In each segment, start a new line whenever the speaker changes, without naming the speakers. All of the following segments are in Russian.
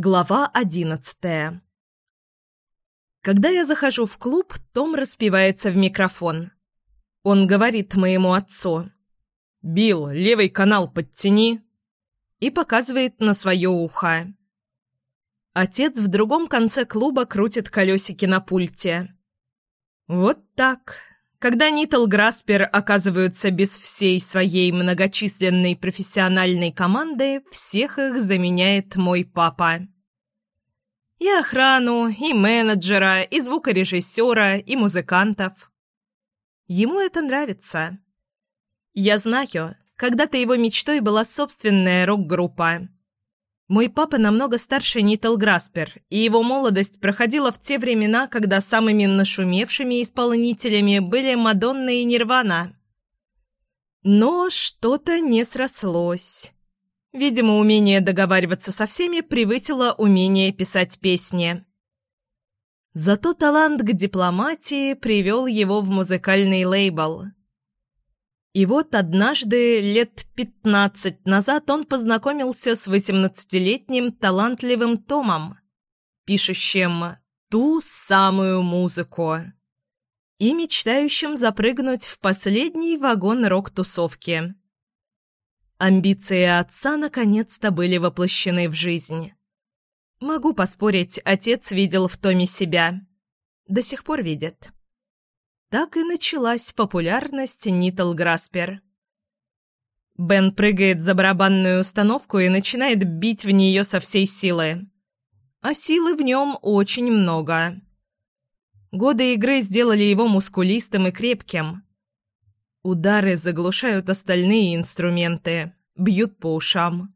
Глава одиннадцатая Когда я захожу в клуб, Том распевается в микрофон. Он говорит моему отцу «Билл, левый канал подтяни» и показывает на свое ухо. Отец в другом конце клуба крутит колесики на пульте. Вот так. Когда Нитл Граспер оказываются без всей своей многочисленной профессиональной команды, всех их заменяет мой папа. И охрану, и менеджера, и звукорежиссера, и музыкантов. Ему это нравится. Я знаю, когда-то его мечтой была собственная рок-группа. Мой папа намного старше Нитл Граспер, и его молодость проходила в те времена, когда самыми нашумевшими исполнителями были Мадонна и Нирвана. Но что-то не срослось. Видимо, умение договариваться со всеми превысило умение писать песни. Зато талант к дипломатии привел его в музыкальный лейбл – и вот однажды, лет пятнадцать назад, он познакомился с восемнадцатилетним талантливым Томом, пишущим ту самую музыку и мечтающим запрыгнуть в последний вагон рок-тусовки. Амбиции отца наконец-то были воплощены в жизнь. Могу поспорить, отец видел в Томе себя. До сих пор видит. Так и началась популярность Нитл Граспер. Бен прыгает за барабанную установку и начинает бить в нее со всей силы. А силы в нем очень много. Годы игры сделали его мускулистым и крепким. Удары заглушают остальные инструменты, бьют по ушам.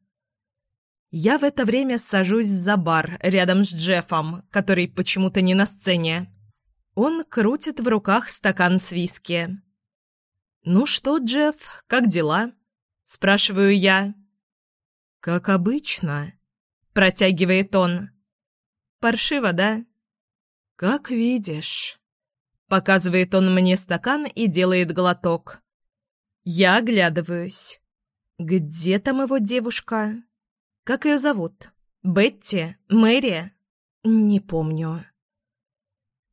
Я в это время сажусь за бар рядом с Джеффом, который почему-то не на сцене. Он крутит в руках стакан с виски. «Ну что, Джефф, как дела?» – спрашиваю я. «Как обычно», – протягивает он. «Паршиво, да?» «Как видишь». Показывает он мне стакан и делает глоток. Я оглядываюсь. «Где там его девушка? Как ее зовут? Бетти? Мэри?» «Не помню».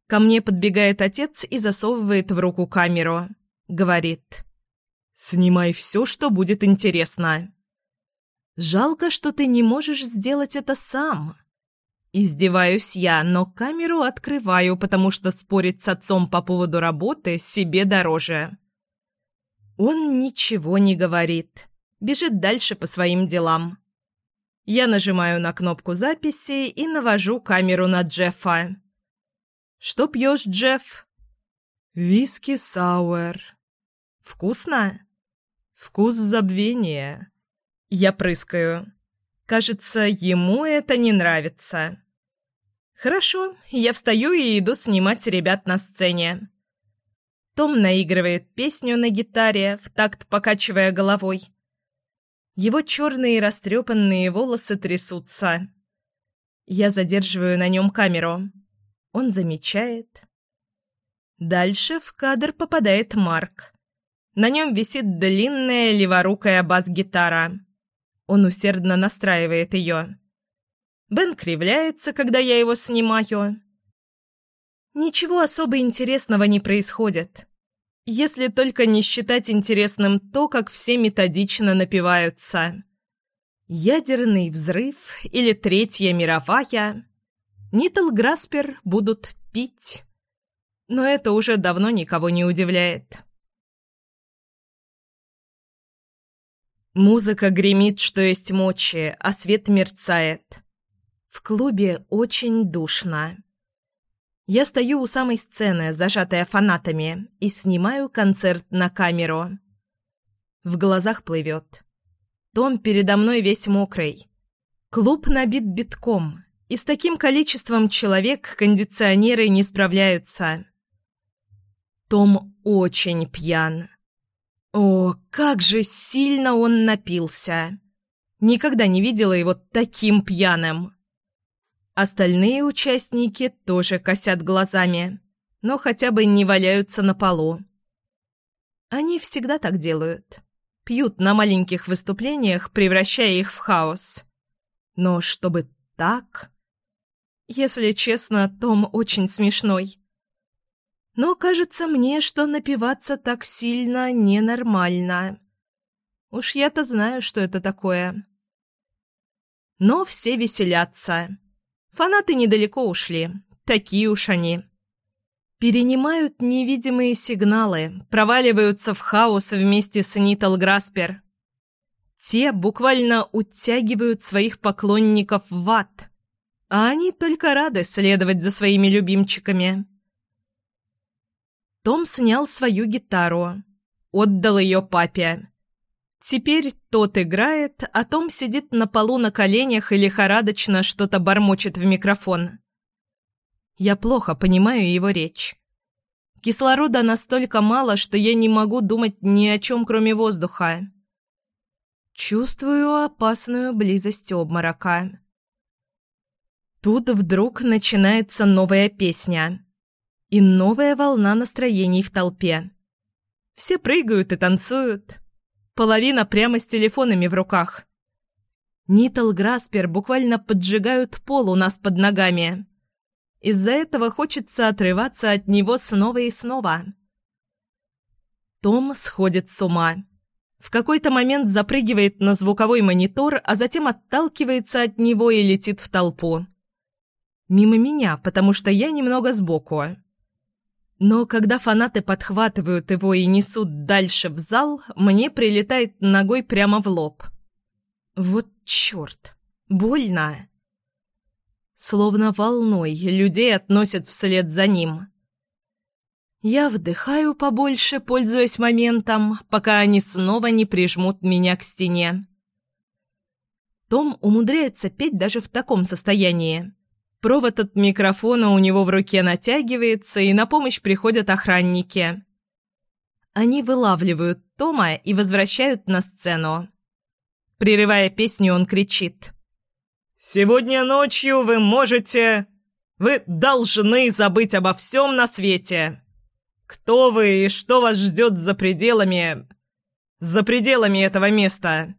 Ко мне подбегает отец и засовывает в руку камеру. Говорит. «Снимай все, что будет интересно». «Жалко, что ты не можешь сделать это сам». Издеваюсь я, но камеру открываю, потому что спорить с отцом по поводу работы себе дороже. Он ничего не говорит. Бежит дальше по своим делам. Я нажимаю на кнопку записи и навожу камеру на Джеффа. «Что пьешь, Джефф?» «Виски сауэр». «Вкусно?» «Вкус забвения». Я прыскаю. Кажется, ему это не нравится. «Хорошо, я встаю и иду снимать ребят на сцене». Том наигрывает песню на гитаре, в такт покачивая головой. Его черные растрепанные волосы трясутся. Я задерживаю на нем камеру. Он замечает. Дальше в кадр попадает Марк. На нем висит длинная леворукая бас-гитара. Он усердно настраивает ее. Бен кривляется, когда я его снимаю. Ничего особо интересного не происходит. Если только не считать интересным то, как все методично напиваются. Ядерный взрыв или Третья мировая Нитл Граспер будут пить. Но это уже давно никого не удивляет. Музыка гремит, что есть мочи, а свет мерцает. В клубе очень душно. Я стою у самой сцены, зажатая фанатами, и снимаю концерт на камеру. В глазах плывет. Том передо мной весь мокрый. Клуб набит битком, и с таким количеством человек кондиционеры не справляются. Том очень пьян. О, как же сильно он напился! Никогда не видела его таким пьяным. Остальные участники тоже косят глазами, но хотя бы не валяются на полу. Они всегда так делают. Пьют на маленьких выступлениях, превращая их в хаос. Но чтобы так. Если честно, Том очень смешной. Но кажется мне, что напиваться так сильно ненормально. Уж я-то знаю, что это такое. Но все веселятся. Фанаты недалеко ушли. Такие уж они. Перенимают невидимые сигналы, проваливаются в хаос вместе с Нитл Граспер. Те буквально утягивают своих поклонников в ад, а они только рады следовать за своими любимчиками. Том снял свою гитару, отдал ее папе. Теперь тот играет, а Том сидит на полу на коленях и лихорадочно что-то бормочет в микрофон. Я плохо понимаю его речь. Кислорода настолько мало, что я не могу думать ни о чем, кроме воздуха. Чувствую опасную близость обморока. Тут вдруг начинается новая песня. И новая волна настроений в толпе. Все прыгают и танцуют. Половина прямо с телефонами в руках. Нитл Граспер буквально поджигают пол у нас под ногами. Из-за этого хочется отрываться от него снова и снова. Том сходит с ума. В какой-то момент запрыгивает на звуковой монитор, а затем отталкивается от него и летит в толпу. Мимо меня, потому что я немного сбоку. Но когда фанаты подхватывают его и несут дальше в зал, мне прилетает ногой прямо в лоб. Вот черт! Больно! словно волной людей относят вслед за ним. Я вдыхаю побольше, пользуясь моментом, пока они снова не прижмут меня к стене. Том умудряется петь даже в таком состоянии. Провод от микрофона у него в руке натягивается, и на помощь приходят охранники. Они вылавливают Тома и возвращают на сцену. Прерывая песню, он кричит. Сегодня ночью вы можете... Вы должны забыть обо всем на свете. Кто вы и что вас ждет за пределами... За пределами этого места.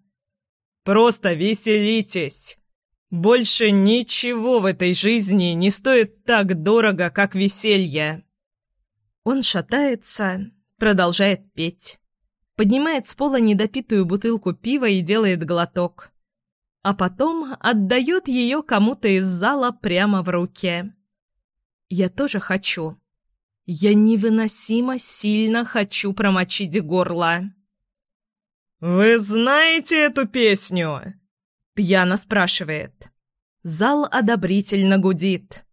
Просто веселитесь. Больше ничего в этой жизни не стоит так дорого, как веселье. Он шатается, продолжает петь. Поднимает с пола недопитую бутылку пива и делает глоток а потом отдает ее кому-то из зала прямо в руки. Я тоже хочу. Я невыносимо сильно хочу промочить горло. «Вы знаете эту песню?» — пьяно спрашивает. Зал одобрительно гудит.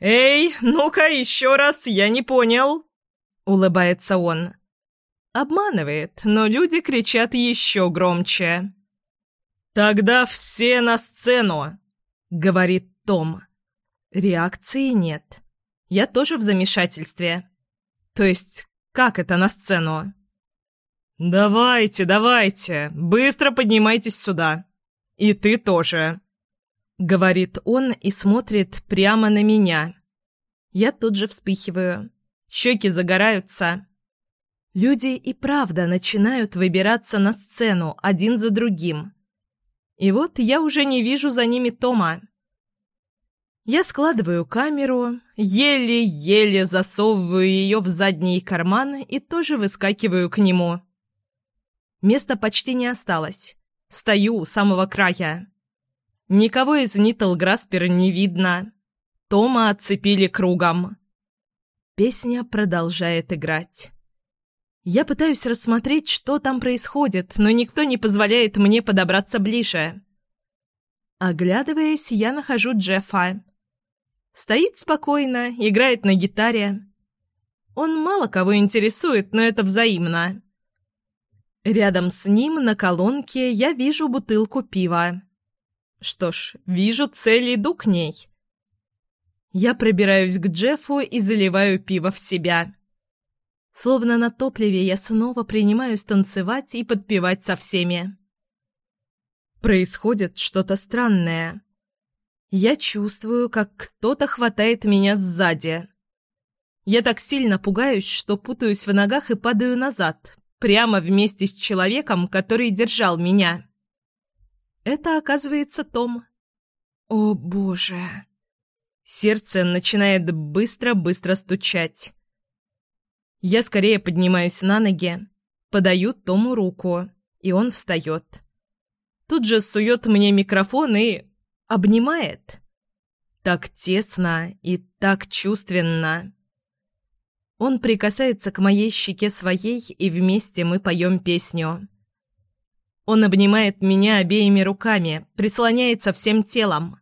«Эй, ну-ка еще раз, я не понял!» — улыбается он. Обманывает, но люди кричат еще громче. «Тогда все на сцену!» — говорит Том. Реакции нет. Я тоже в замешательстве. То есть, как это на сцену? «Давайте, давайте, быстро поднимайтесь сюда. И ты тоже», — говорит он и смотрит прямо на меня. Я тут же вспыхиваю. Щеки загораются. Люди и правда начинают выбираться на сцену один за другим. И вот я уже не вижу за ними Тома. Я складываю камеру, еле-еле засовываю ее в задний карман и тоже выскакиваю к нему. Места почти не осталось. Стою у самого края. Никого из Нитл Граспер не видно. Тома отцепили кругом. Песня продолжает играть. Я пытаюсь рассмотреть, что там происходит, но никто не позволяет мне подобраться ближе. Оглядываясь, я нахожу Джеффа. Стоит спокойно, играет на гитаре. Он мало кого интересует, но это взаимно. Рядом с ним на колонке я вижу бутылку пива. Что ж, вижу цель, иду к ней. Я пробираюсь к Джеффу и заливаю пиво в себя. Словно на топливе я снова принимаюсь танцевать и подпевать со всеми. Происходит что-то странное. Я чувствую, как кто-то хватает меня сзади. Я так сильно пугаюсь, что путаюсь в ногах и падаю назад, прямо вместе с человеком, который держал меня. Это, оказывается, Том. О, боже! Сердце начинает быстро-быстро стучать. Я скорее поднимаюсь на ноги, подаю Тому руку, и он встает. Тут же сует мне микрофон и... обнимает. Так тесно и так чувственно. Он прикасается к моей щеке своей, и вместе мы поем песню. Он обнимает меня обеими руками, прислоняется всем телом.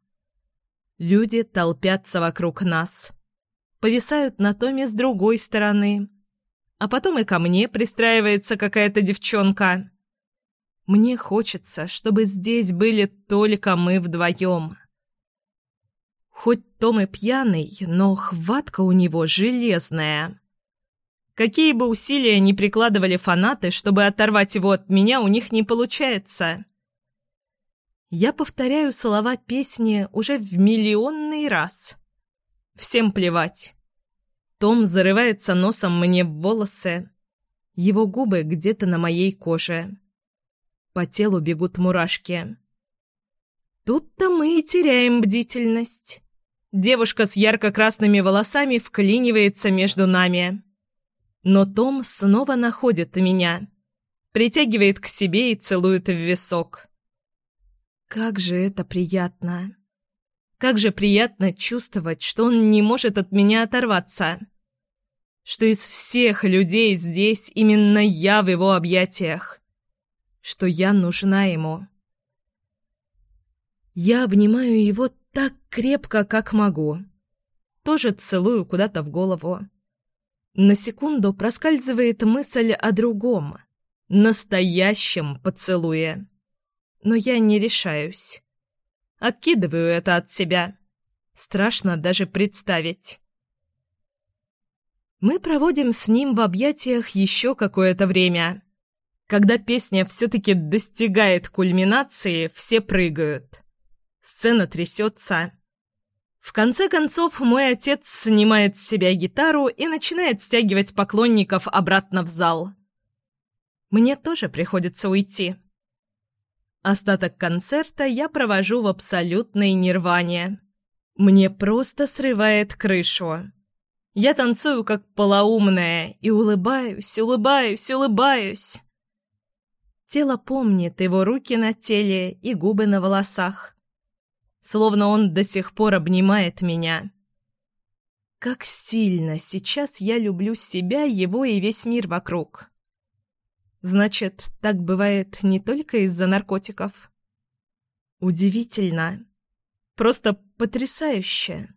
Люди толпятся вокруг нас. Повисают на Томе с другой стороны. А потом и ко мне пристраивается какая-то девчонка. Мне хочется, чтобы здесь были только мы вдвоем. Хоть Том и пьяный, но хватка у него железная. Какие бы усилия ни прикладывали фанаты, чтобы оторвать его от меня, у них не получается. Я повторяю слова песни уже в миллионный раз. Всем плевать. Том зарывается носом мне в волосы. Его губы где-то на моей коже. По телу бегут мурашки. Тут-то мы и теряем бдительность. Девушка с ярко-красными волосами вклинивается между нами. Но Том снова находит меня, притягивает к себе и целует в висок. Как же это приятно! Как же приятно чувствовать, что он не может от меня оторваться. Что из всех людей здесь именно я в его объятиях. Что я нужна ему. Я обнимаю его так крепко, как могу. Тоже целую куда-то в голову. На секунду проскальзывает мысль о другом, настоящем поцелуе. Но я не решаюсь. Откидываю это от себя. Страшно даже представить. Мы проводим с ним в объятиях еще какое-то время. Когда песня все-таки достигает кульминации, все прыгают. Сцена трясется. В конце концов, мой отец снимает с себя гитару и начинает стягивать поклонников обратно в зал. Мне тоже приходится уйти. Остаток концерта я провожу в абсолютной нирване. Мне просто срывает крышу. Я танцую как полоумная и улыбаюсь, улыбаюсь, улыбаюсь. Тело помнит его руки на теле и губы на волосах словно он до сих пор обнимает меня. Как сильно сейчас я люблю себя, его и весь мир вокруг. Значит, так бывает не только из-за наркотиков. Удивительно. Просто потрясающе.